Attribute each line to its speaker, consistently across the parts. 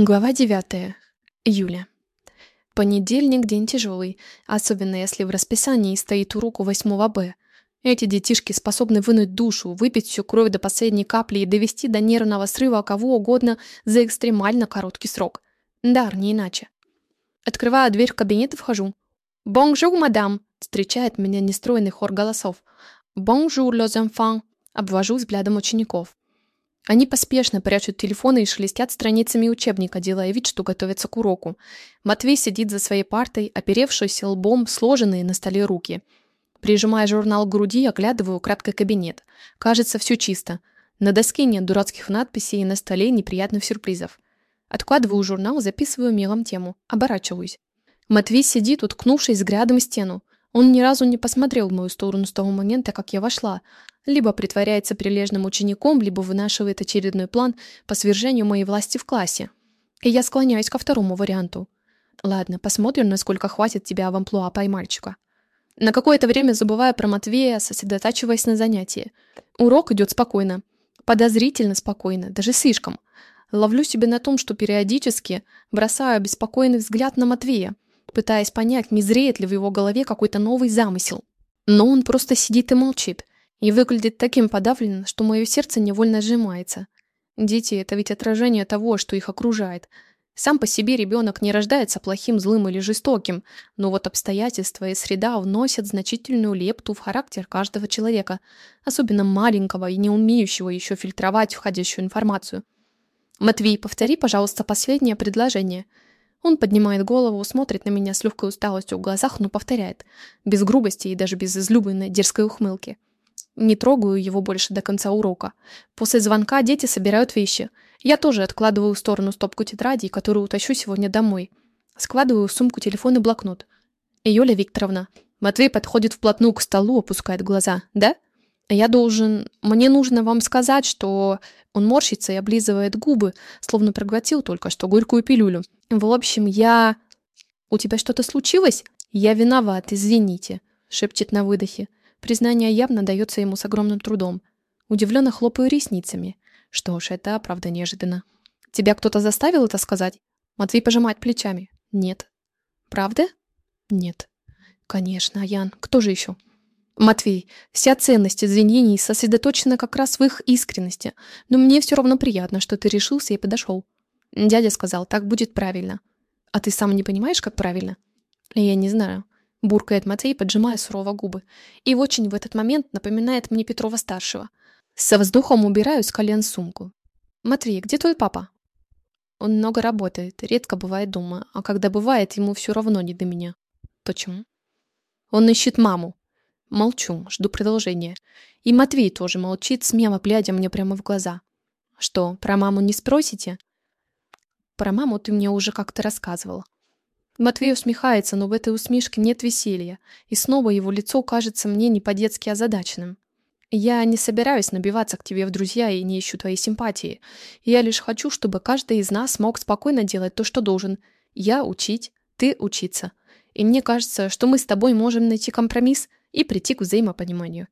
Speaker 1: Глава 9. Июля. Понедельник – день тяжелый, особенно если в расписании стоит урок у 8 Б. Эти детишки способны вынуть душу, выпить всю кровь до последней капли и довести до нервного срыва кого угодно за экстремально короткий срок. Дар, не иначе. Открываю дверь в кабинет и вхожу. «Bonjour, madame!» – встречает меня нестройный хор голосов. «Bonjour, les enfants!» – обвожу взглядом учеников. Они поспешно прячут телефоны и шелестят страницами учебника, делая вид, что готовятся к уроку. Матвей сидит за своей партой, оперевшись лбом, сложенные на столе руки. Прижимая журнал к груди, оглядываю краткий кабинет. Кажется, все чисто. На доске нет дурацких надписей и на столе неприятных сюрпризов. Откладываю журнал, записываю мелом тему. Оборачиваюсь. Матвей сидит, уткнувшись взглядом в стену. Он ни разу не посмотрел в мою сторону с того момента, как я вошла. Либо притворяется прилежным учеником, либо вынашивает очередной план по свержению моей власти в классе. И я склоняюсь ко второму варианту. Ладно, посмотрим, насколько хватит тебя в амплуа поймальчика. На какое-то время забывая про Матвея, сосредотачиваясь на занятии. Урок идет спокойно. Подозрительно спокойно, даже слишком. Ловлю себя на том, что периодически бросаю обеспокоенный взгляд на Матвея, пытаясь понять, не зреет ли в его голове какой-то новый замысел. Но он просто сидит и молчит, и выглядит таким подавленным, что мое сердце невольно сжимается. Дети — это ведь отражение того, что их окружает. Сам по себе ребенок не рождается плохим, злым или жестоким, но вот обстоятельства и среда вносят значительную лепту в характер каждого человека, особенно маленького и не умеющего еще фильтровать входящую информацию. «Матвей, повтори, пожалуйста, последнее предложение», он поднимает голову, смотрит на меня с легкой усталостью в глазах, но повторяет. Без грубости и даже без излюбленной дерзкой ухмылки. Не трогаю его больше до конца урока. После звонка дети собирают вещи. Я тоже откладываю в сторону стопку тетрадей, которую утащу сегодня домой. Складываю в сумку телефон и блокнот. Юля Викторовна. Матвей подходит вплотную к столу, опускает глаза. Да? Я должен... Мне нужно вам сказать, что... Он морщится и облизывает губы, словно проглотил только что горькую пилюлю. В общем, я... У тебя что-то случилось? Я виноват, извините, шепчет на выдохе. Признание явно дается ему с огромным трудом. Удивленно хлопаю ресницами. Что ж, это правда неожиданно. Тебя кто-то заставил это сказать? Матвей пожимает плечами. Нет. Правда? Нет. Конечно, Ян. Кто же еще? Матвей, вся ценность извинений сосредоточена как раз в их искренности, но мне все равно приятно, что ты решился и подошел. Дядя сказал, так будет правильно. А ты сам не понимаешь, как правильно? Я не знаю. Буркает Матвей, поджимая сурово губы. И очень в этот момент напоминает мне Петрова-старшего. Со вздохом убираю с колен сумку. «Матвей, где твой папа?» Он много работает, редко бывает дома, а когда бывает, ему все равно не до меня. Почему? Он ищет маму. Молчу, жду продолжения. И Матвей тоже молчит, смело глядя мне прямо в глаза. Что, про маму не спросите? Про маму ты мне уже как-то рассказывал. Матвей усмехается, но в этой усмешке нет веселья, и снова его лицо кажется мне не по-детски озадаченным. Я не собираюсь набиваться к тебе в друзья и не ищу твоей симпатии. Я лишь хочу, чтобы каждый из нас мог спокойно делать то, что должен. Я учить, ты учиться. И мне кажется, что мы с тобой можем найти компромисс и прийти к взаимопониманию.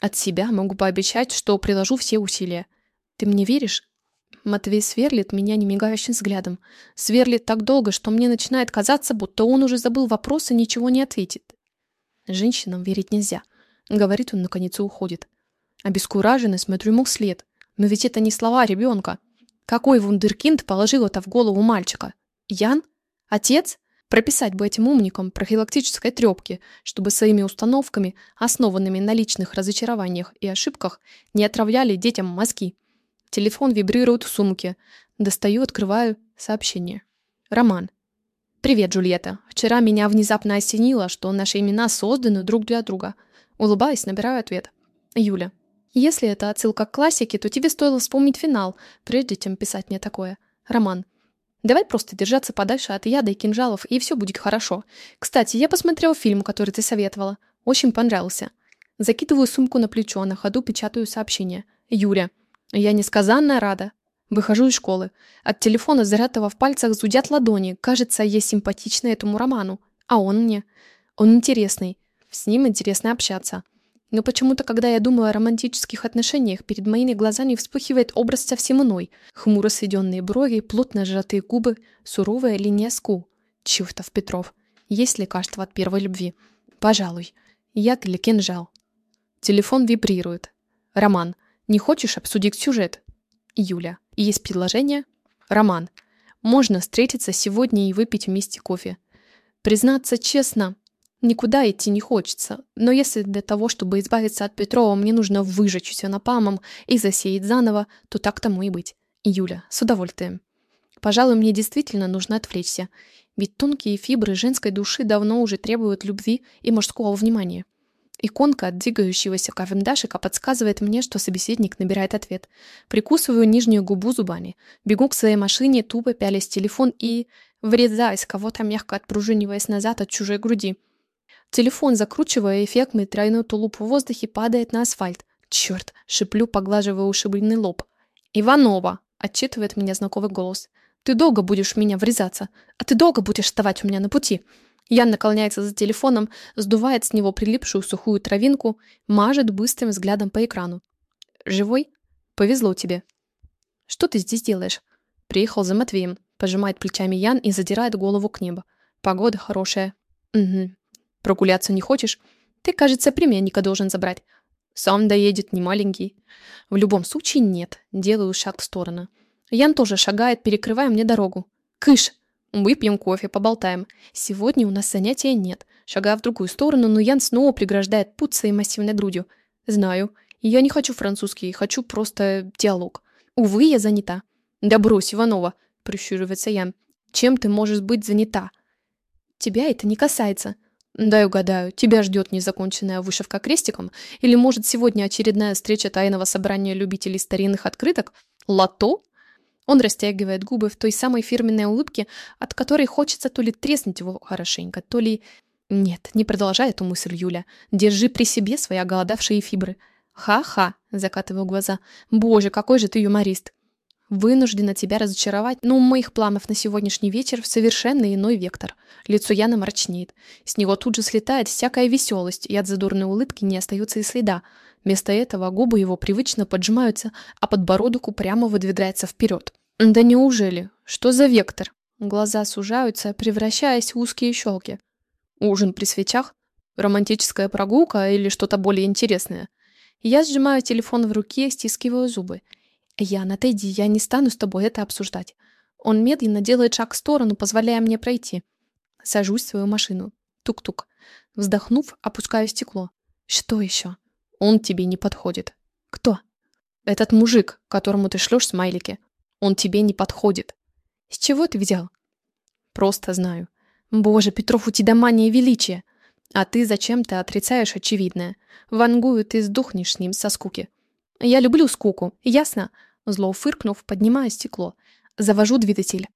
Speaker 1: От себя могу пообещать, что приложу все усилия. Ты мне веришь? Матвей сверлит меня немигающим взглядом. Сверлит так долго, что мне начинает казаться, будто он уже забыл вопрос и ничего не ответит. Женщинам верить нельзя. Говорит он, наконец, и уходит. Обескураженно смотрю ему вслед. Но ведь это не слова ребенка. Какой вундеркинд положил это в голову мальчика? Ян? Отец? Прописать бы этим умникам профилактической трепки, чтобы своими установками, основанными на личных разочарованиях и ошибках, не отравляли детям мозги. Телефон вибрирует в сумке. Достаю, открываю сообщение. Роман. «Привет, Джульетта. Вчера меня внезапно осенило, что наши имена созданы друг для друга. Улыбаясь, набираю ответ. Юля. Если это отсылка к классике, то тебе стоило вспомнить финал, прежде чем писать мне такое. Роман. Давай просто держаться подальше от яда и кинжалов, и все будет хорошо. Кстати, я посмотрел фильм, который ты советовала. Очень понравился. Закидываю сумку на плечо, на ходу печатаю сообщение. Юля. Я несказанно рада. Выхожу из школы. От телефона, зарятого в пальцах, зудят ладони. Кажется, я симпатична этому роману. А он мне. Он интересный. С ним интересно общаться. Но почему-то, когда я думаю о романтических отношениях, перед моими глазами вспыхивает образ совсем иной. Хмуро сведенные брови, плотно сжатые губы, суровая линия скул. Чертов Петров. Есть лекарство от первой любви? Пожалуй. Яд или кинжал? Телефон вибрирует. Роман. Не хочешь обсудить сюжет? Юля. Есть предложение? Роман. Можно встретиться сегодня и выпить вместе кофе. Признаться честно, никуда идти не хочется. Но если для того, чтобы избавиться от Петрова, мне нужно выжечь все напалмом и засеять заново, то так тому и быть. Юля, с удовольствием. Пожалуй, мне действительно нужно отвлечься. Ведь тонкие фибры женской души давно уже требуют любви и мужского внимания. Иконка от двигающегося карандашика подсказывает мне, что собеседник набирает ответ. Прикусываю нижнюю губу зубами. Бегу к своей машине, тупо пялясь телефон и... врезаюсь кого-то, мягко отпружиниваясь назад от чужой груди. Телефон, закручивая эффектный тройной тулуп в воздухе, падает на асфальт. Черт, шиплю, поглаживая ушибленный лоб. «Иванова!» — отчитывает меня знакомый голос. «Ты долго будешь в меня врезаться, а ты долго будешь вставать у меня на пути!» Ян наклоняется за телефоном, сдувает с него прилипшую сухую травинку, мажет быстрым взглядом по экрану. «Живой? Повезло тебе». «Что ты здесь делаешь?» «Приехал за Матвеем», — пожимает плечами Ян и задирает голову к небу. «Погода хорошая». «Угу. Прогуляться не хочешь? Ты, кажется, племянника должен забрать. Сам доедет, не маленький. В любом случае нет. Делаю шаг в сторону. Ян тоже шагает, перекрывая мне дорогу. Кыш! Выпьем кофе, поболтаем. Сегодня у нас занятия нет. Шагая в другую сторону, но Ян снова преграждает путь своей массивной грудью. Знаю. Я не хочу французский, хочу просто диалог. Увы, я занята. Да брось, Иванова, прищуривается Ян. Чем ты можешь быть занята? Тебя это не касается. Дай угадаю, тебя ждет незаконченная вышивка крестиком? Или, может, сегодня очередная встреча тайного собрания любителей старинных открыток? Лото? Он растягивает губы в той самой фирменной улыбке, от которой хочется то ли треснуть его хорошенько, то ли... Нет, не продолжай эту мысль, Юля. Держи при себе свои оголодавшие фибры. Ха-ха, закатываю глаза. Боже, какой же ты юморист. Вынуждена тебя разочаровать, но у моих планов на сегодняшний вечер совершенно иной вектор. Лицо Яна мрачнеет. С него тут же слетает всякая веселость, и от задорной улыбки не остается и следа. Вместо этого губы его привычно поджимаются, а подбородок упрямо выдвигается вперед. Да неужели? Что за вектор? Глаза сужаются, превращаясь в узкие щелки. Ужин при свечах? Романтическая прогулка или что-то более интересное? Я сжимаю телефон в руке, стискиваю зубы. «Ян, отойди, я не стану с тобой это обсуждать». Он медленно делает шаг в сторону, позволяя мне пройти. Сажусь в свою машину. Тук-тук. Вздохнув, опускаю стекло. Что еще? Он тебе не подходит. Кто? Этот мужик, которому ты шлешь смайлики. Он тебе не подходит. С чего ты взял? Просто знаю. Боже, Петров, у тебя мания величия. А ты зачем-то отрицаешь очевидное. Вангую, ты сдохнешь с ним со скуки. Я люблю скуку, ясно? Зло фыркнув, поднимая стекло. Завожу двигатель.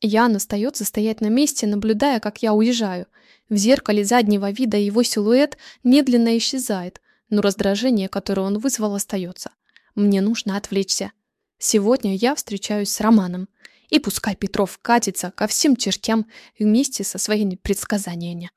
Speaker 1: Ян остается стоять на месте, наблюдая, как я уезжаю. В зеркале заднего вида его силуэт медленно исчезает, но раздражение, которое он вызвал, остается. Мне нужно отвлечься. Сегодня я встречаюсь с Романом. И пускай Петров катится ко всем чертям вместе со своими предсказаниями.